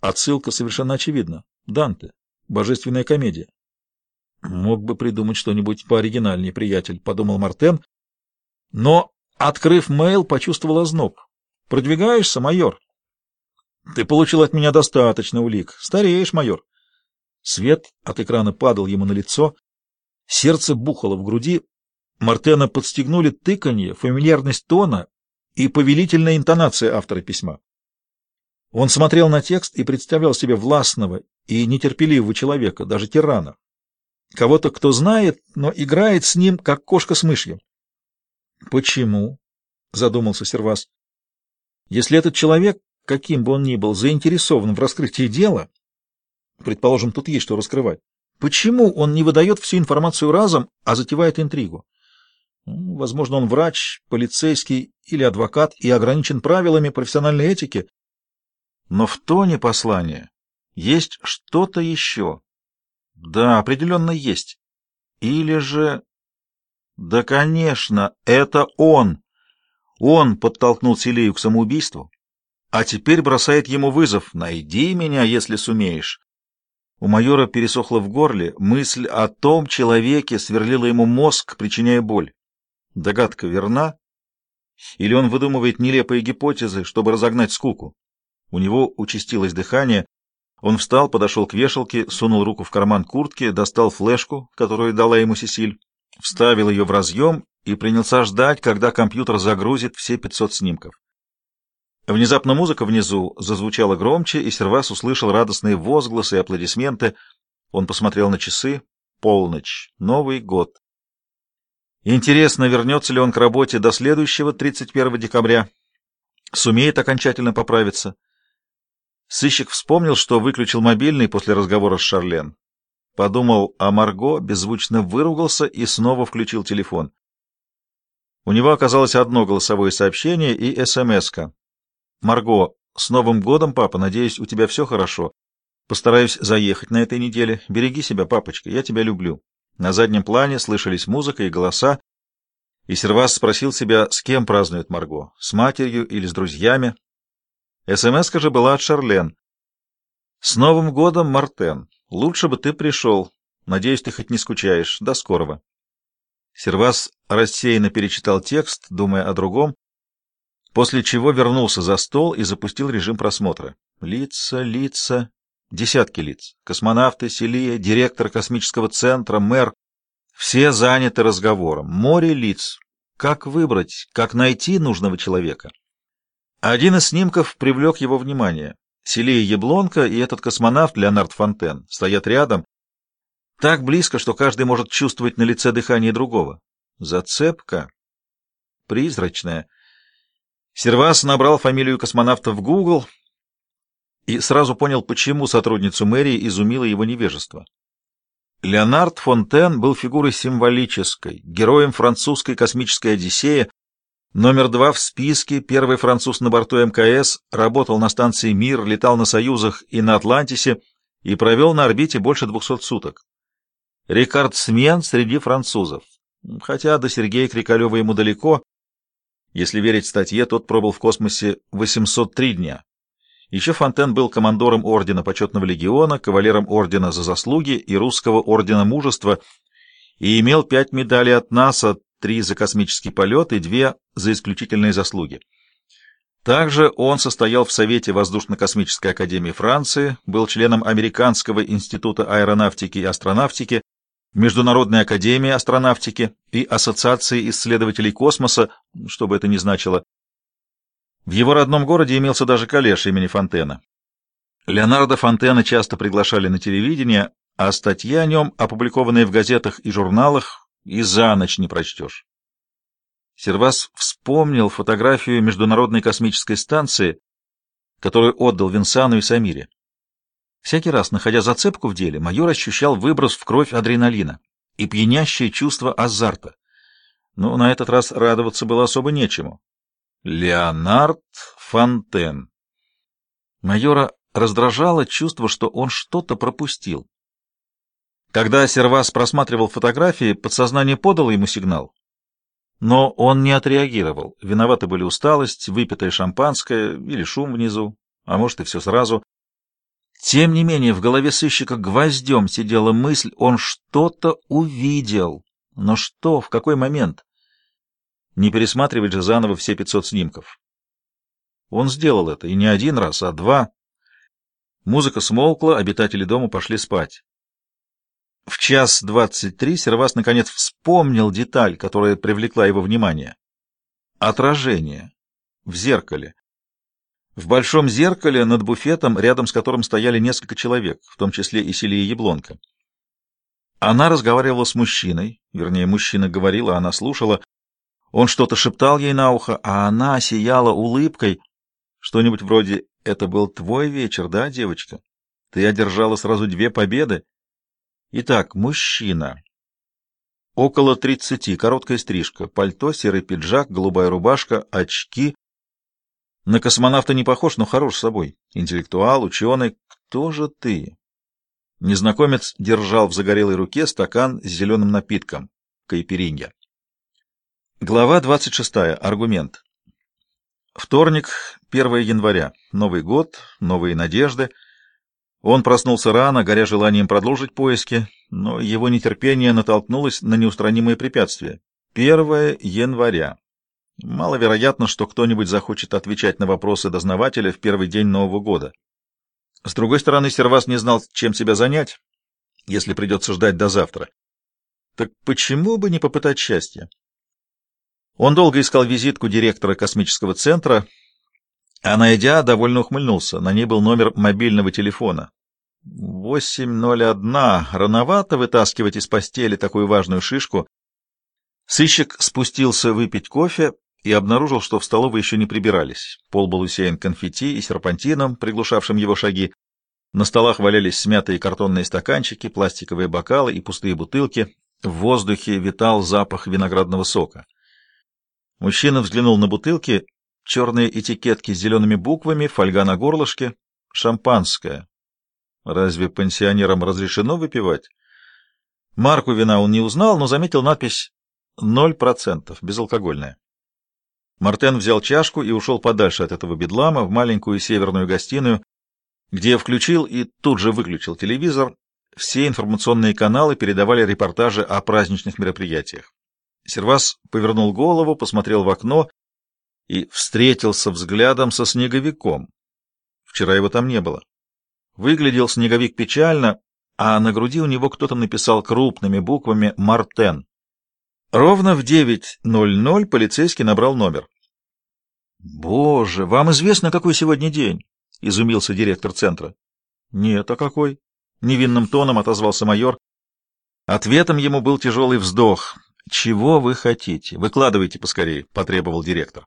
Отсылка совершенно очевидна. Данте. Божественная комедия. Мог бы придумать что-нибудь пооригинальнее, приятель, подумал Мартен, но, открыв мейл, почувствовал озноб. Продвигаешься, майор? Ты получил от меня достаточно улик. Стареешь, майор. Свет от экрана падал ему на лицо, сердце бухало в груди, Мартена подстегнули тыканье, фамильярность тона и повелительная интонация автора письма. Он смотрел на текст и представлял себе властного и нетерпеливого человека, даже тирана. Кого-то, кто знает, но играет с ним, как кошка с мышью. «Почему?» — задумался Сервас. «Если этот человек, каким бы он ни был, заинтересован в раскрытии дела, предположим, тут есть что раскрывать, почему он не выдает всю информацию разом, а затевает интригу? Возможно, он врач, полицейский или адвокат и ограничен правилами профессиональной этики, но в тоне послания есть что-то еще. Да, определенно есть. Или же... Да, конечно, это он. Он подтолкнул Селею к самоубийству, а теперь бросает ему вызов «Найди меня, если сумеешь». У майора пересохло в горле, мысль о том человеке сверлила ему мозг, причиняя боль. Догадка верна? Или он выдумывает нелепые гипотезы, чтобы разогнать скуку? У него участилось дыхание. Он встал, подошел к вешалке, сунул руку в карман куртки, достал флешку, которую дала ему Сесиль, вставил ее в разъем и принялся ждать, когда компьютер загрузит все 500 снимков. Внезапно музыка внизу зазвучала громче, и Сервас услышал радостные возгласы и аплодисменты. Он посмотрел на часы. Полночь. Новый год. Интересно, вернется ли он к работе до следующего 31 декабря. Сумеет окончательно поправиться. Сыщик вспомнил, что выключил мобильный после разговора с Шарлен. Подумал о Марго, беззвучно выругался и снова включил телефон. У него оказалось одно голосовое сообщение и СМС-ка. «Марго, с Новым годом, папа, надеюсь, у тебя все хорошо. Постараюсь заехать на этой неделе. Береги себя, папочка, я тебя люблю». На заднем плане слышались музыка и голоса, и Сервас спросил себя, с кем празднует Марго, с матерью или с друзьями. СМС-ка же была от Шарлен. «С Новым годом, Мартен! Лучше бы ты пришел. Надеюсь, ты хоть не скучаешь. До скорого». Сервас рассеянно перечитал текст, думая о другом, после чего вернулся за стол и запустил режим просмотра. Лица, лица, десятки лиц. Космонавты, Селия, директор космического центра, мэр. Все заняты разговором. Море лиц. Как выбрать, как найти нужного человека? Один из снимков привлек его внимание. Селия Яблонка и этот космонавт Леонард Фонтен стоят рядом, так близко, что каждый может чувствовать на лице дыхание другого. Зацепка призрачная. Сервас набрал фамилию космонавта в Google и сразу понял, почему сотрудницу мэрии изумило его невежество. Леонард Фонтен был фигурой символической, героем французской космической Одиссеи, Номер два в списке, первый француз на борту МКС, работал на станции «Мир», летал на «Союзах» и на «Атлантисе» и провел на орбите больше двухсот суток. Рекордсмен среди французов. Хотя до Сергея Крикалева ему далеко. Если верить статье, тот пробыл в космосе 803 дня. Еще Фонтен был командором Ордена Почетного Легиона, кавалером Ордена за заслуги и Русского Ордена Мужества и имел пять медалей от НАСА, три за космический полет и две за исключительные заслуги. Также он состоял в Совете Воздушно-космической академии Франции, был членом Американского института аэронавтики и астронавтики, Международной академии астронавтики и Ассоциации исследователей космоса, что бы это ни значило. В его родном городе имелся даже коллеж имени Фонтена. Леонардо Фонтена часто приглашали на телевидение, а статьи о нем, опубликованные в газетах и журналах, и за ночь не прочтешь. Сервас вспомнил фотографию Международной космической станции, которую отдал Винсану и Самире. Всякий раз, находя зацепку в деле, майор ощущал выброс в кровь адреналина и пьянящее чувство азарта. Но на этот раз радоваться было особо нечему. Леонард Фонтен. Майора раздражало чувство, что он что-то пропустил. Когда Сервас просматривал фотографии, подсознание подало ему сигнал. Но он не отреагировал. Виноваты были усталость, выпитое шампанское или шум внизу, а может и все сразу. Тем не менее, в голове сыщика гвоздем сидела мысль, он что-то увидел. Но что, в какой момент? Не пересматривать же заново все 500 снимков. Он сделал это, и не один раз, а два. Музыка смолкла, обитатели дома пошли спать. В час двадцать три Сервас наконец вспомнил деталь, которая привлекла его внимание. Отражение. В зеркале. В большом зеркале над буфетом, рядом с которым стояли несколько человек, в том числе и Селия Яблонка. Она разговаривала с мужчиной, вернее, мужчина говорил, а она слушала. Он что-то шептал ей на ухо, а она сияла улыбкой. Что-нибудь вроде «Это был твой вечер, да, девочка? Ты одержала сразу две победы?» Итак, мужчина. Около тридцати, короткая стрижка, пальто, серый пиджак, голубая рубашка, очки. На космонавта не похож, но хорош собой. Интеллектуал, ученый. Кто же ты? Незнакомец держал в загорелой руке стакан с зеленым напитком. Кайперинья. Глава 26. Аргумент. Вторник, 1 января. Новый год, новые надежды — он проснулся рано, горя желанием продолжить поиски, но его нетерпение натолкнулось на неустранимое препятствие. 1 января. Маловероятно, что кто-нибудь захочет отвечать на вопросы дознавателя в первый день Нового года. С другой стороны, Сервас не знал, чем себя занять, если придется ждать до завтра. Так почему бы не попытать счастья? Он долго искал визитку директора космического центра, а найдя, довольно ухмыльнулся. На ней был номер мобильного телефона. Восемь ноль одна. Рановато вытаскивать из постели такую важную шишку. Сыщик спустился выпить кофе и обнаружил, что в столовой еще не прибирались. Пол был усеян конфетти и серпантином, приглушавшим его шаги. На столах валялись смятые картонные стаканчики, пластиковые бокалы и пустые бутылки. В воздухе витал запах виноградного сока. Мужчина взглянул на бутылки черные этикетки с зелеными буквами, фольга на горлышке, шампанское. Разве пенсионерам разрешено выпивать? Марку вина он не узнал, но заметил надпись «ноль процентов», безалкогольная. Мартен взял чашку и ушел подальше от этого бедлама в маленькую северную гостиную, где включил и тут же выключил телевизор. Все информационные каналы передавали репортажи о праздничных мероприятиях. Сервас повернул голову, посмотрел в окно и встретился взглядом со снеговиком. Вчера его там не было. Выглядел снеговик печально, а на груди у него кто-то написал крупными буквами «Мартен». Ровно в 9.00 полицейский набрал номер. «Боже, вам известно, какой сегодня день?» — изумился директор центра. «Нет, а какой?» — невинным тоном отозвался майор. Ответом ему был тяжелый вздох. «Чего вы хотите? Выкладывайте поскорее», — потребовал директор.